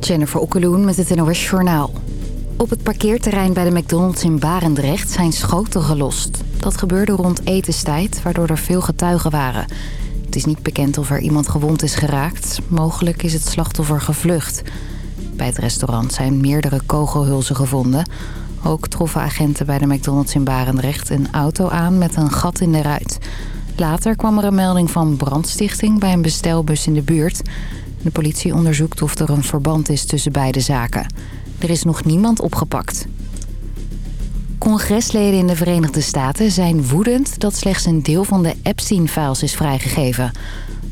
Jennifer Okkeloen met het NOS Journaal. Op het parkeerterrein bij de McDonald's in Barendrecht zijn schoten gelost. Dat gebeurde rond etenstijd, waardoor er veel getuigen waren. Het is niet bekend of er iemand gewond is geraakt. Mogelijk is het slachtoffer gevlucht. Bij het restaurant zijn meerdere kogelhulzen gevonden. Ook troffen agenten bij de McDonald's in Barendrecht een auto aan met een gat in de ruit. Later kwam er een melding van brandstichting bij een bestelbus in de buurt... De politie onderzoekt of er een verband is tussen beide zaken. Er is nog niemand opgepakt. Congresleden in de Verenigde Staten zijn woedend dat slechts een deel van de Epstein-files is vrijgegeven.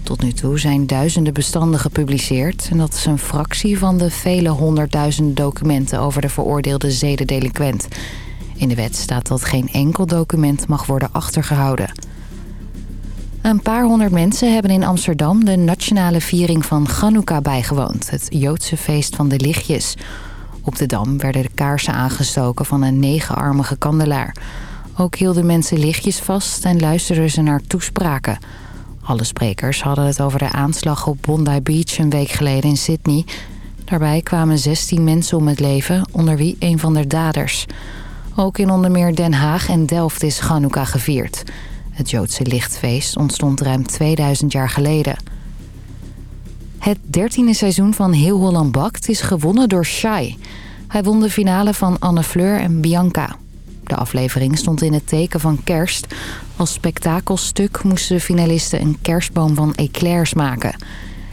Tot nu toe zijn duizenden bestanden gepubliceerd... en dat is een fractie van de vele honderdduizenden documenten over de veroordeelde zedendelinquent. In de wet staat dat geen enkel document mag worden achtergehouden. Een paar honderd mensen hebben in Amsterdam de nationale viering van Chanukka bijgewoond. Het Joodse feest van de lichtjes. Op de Dam werden de kaarsen aangestoken van een negenarmige kandelaar. Ook hielden mensen lichtjes vast en luisterden ze naar toespraken. Alle sprekers hadden het over de aanslag op Bondi Beach een week geleden in Sydney. Daarbij kwamen 16 mensen om het leven, onder wie een van de daders. Ook in onder meer Den Haag en Delft is Chanukka gevierd. Het Joodse lichtfeest ontstond ruim 2000 jaar geleden. Het dertiende seizoen van Heel Holland Bakt is gewonnen door Shai. Hij won de finale van Anne Fleur en Bianca. De aflevering stond in het teken van kerst. Als spektakelstuk moesten de finalisten een kerstboom van eclairs maken.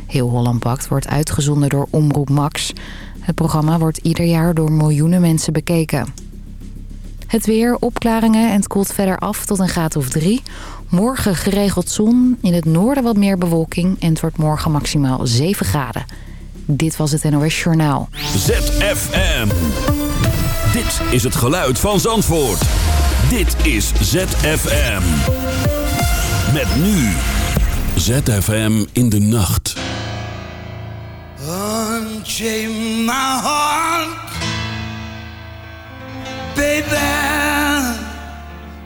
Heel Holland Bakt wordt uitgezonden door Omroep Max. Het programma wordt ieder jaar door miljoenen mensen bekeken. Het weer, opklaringen en het koelt verder af tot een graad of drie. Morgen geregeld zon, in het noorden wat meer bewolking... en het wordt morgen maximaal 7 graden. Dit was het NOS Journaal. ZFM. Dit is het geluid van Zandvoort. Dit is ZFM. Met nu. ZFM in de nacht. Unchain my heart Baby,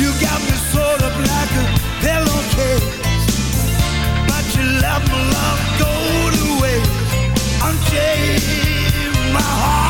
You got me sort of like a pillowcase, but you let my love go to waste. Unchain my heart,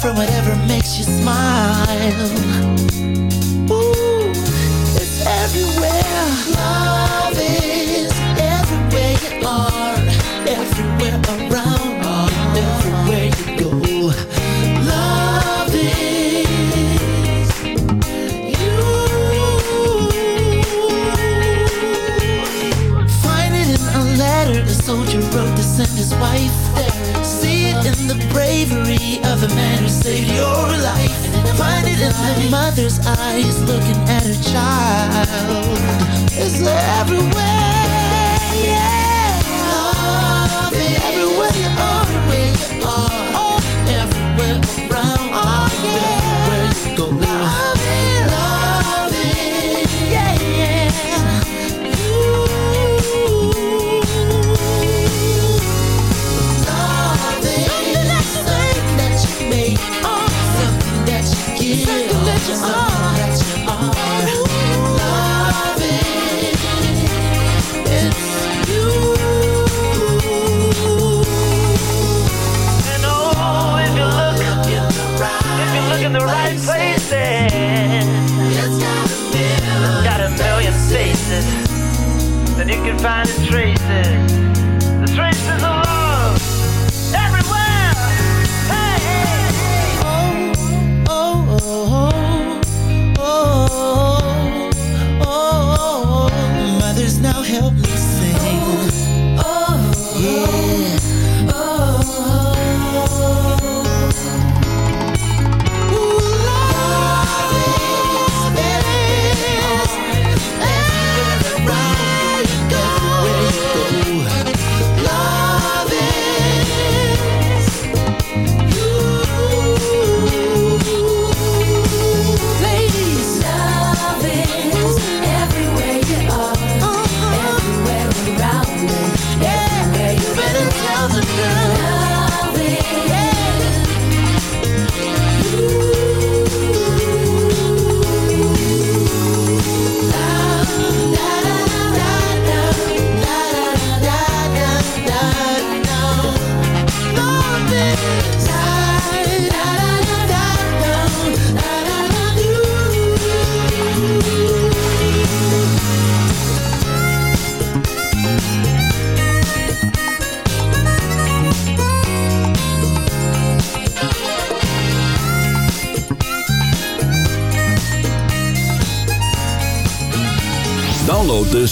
from whatever makes you smile. Ooh, it's everywhere. Love is everywhere you are, everywhere around, everywhere you go. Love is you. Find it in a letter a soldier wrote to send his wife. See it in the bravery a man who saved your life. Find it in the mother's eyes looking at her child. It's everywhere, yeah. Love everywhere you are, Find the traces.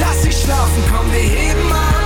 Lass dich schlafen, komm, wir heben an.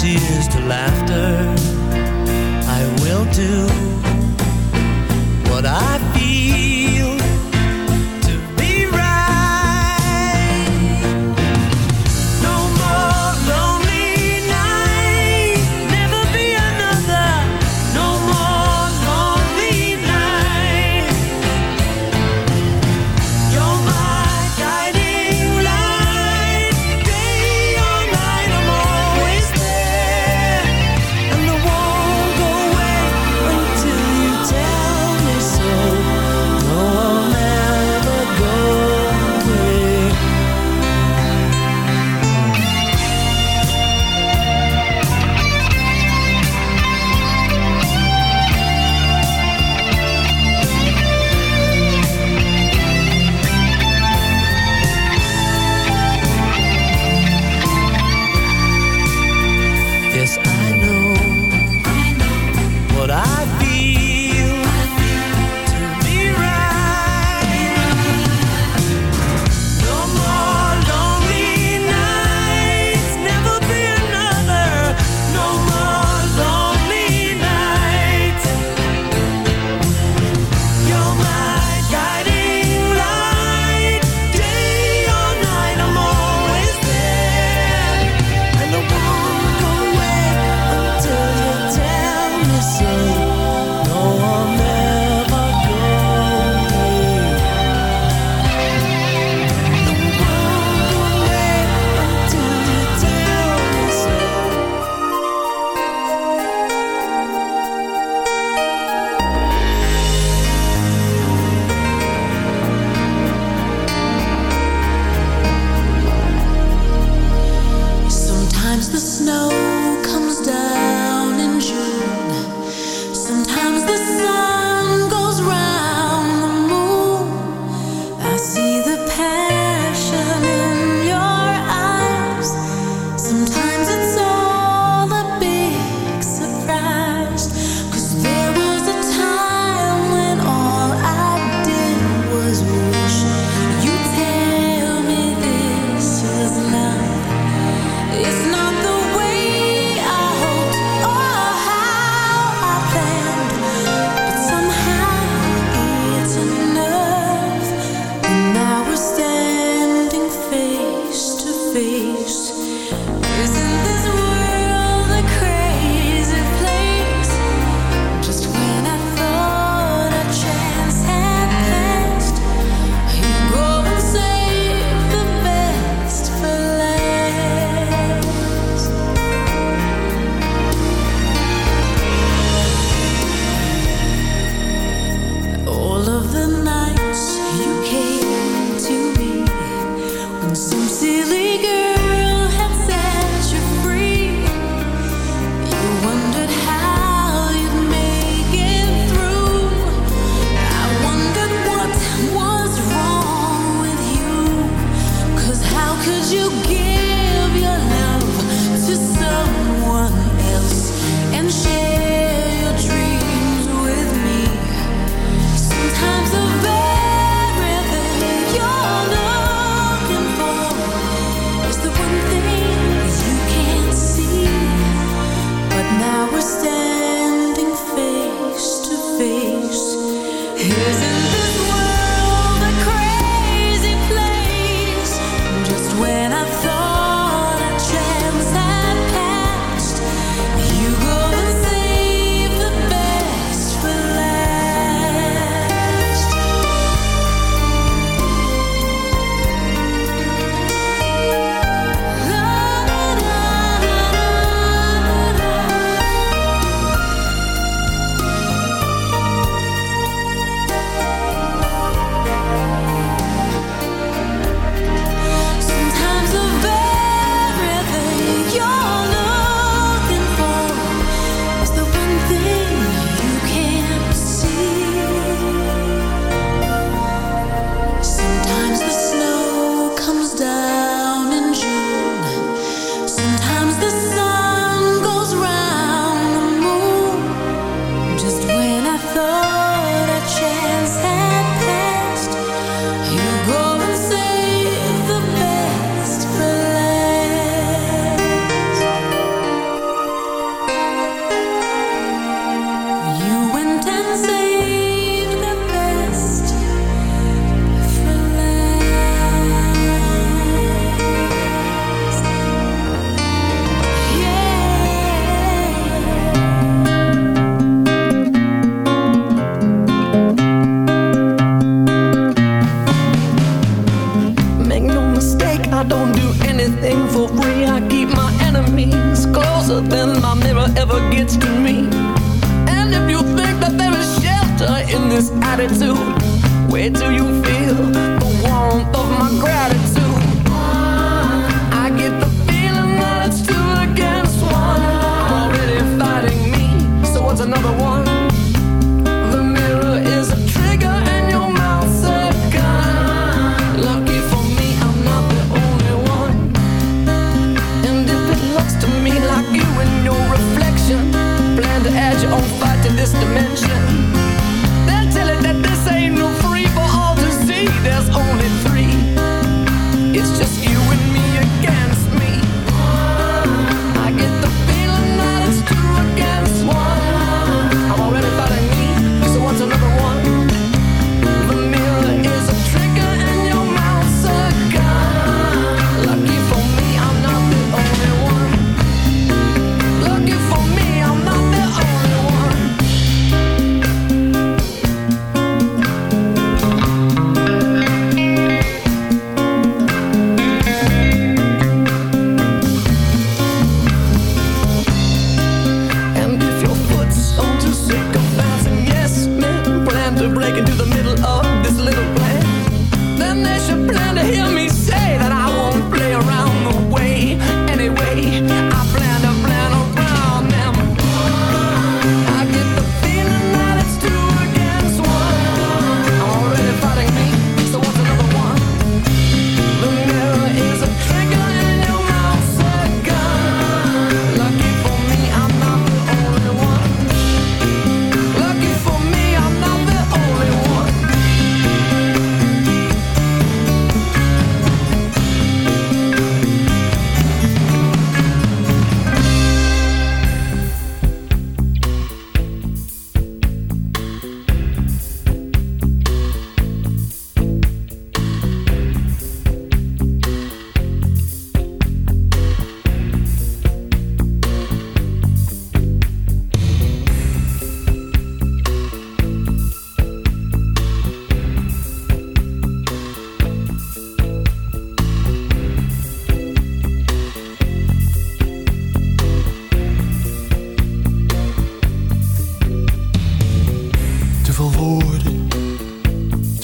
tears to laughter.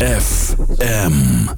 FM.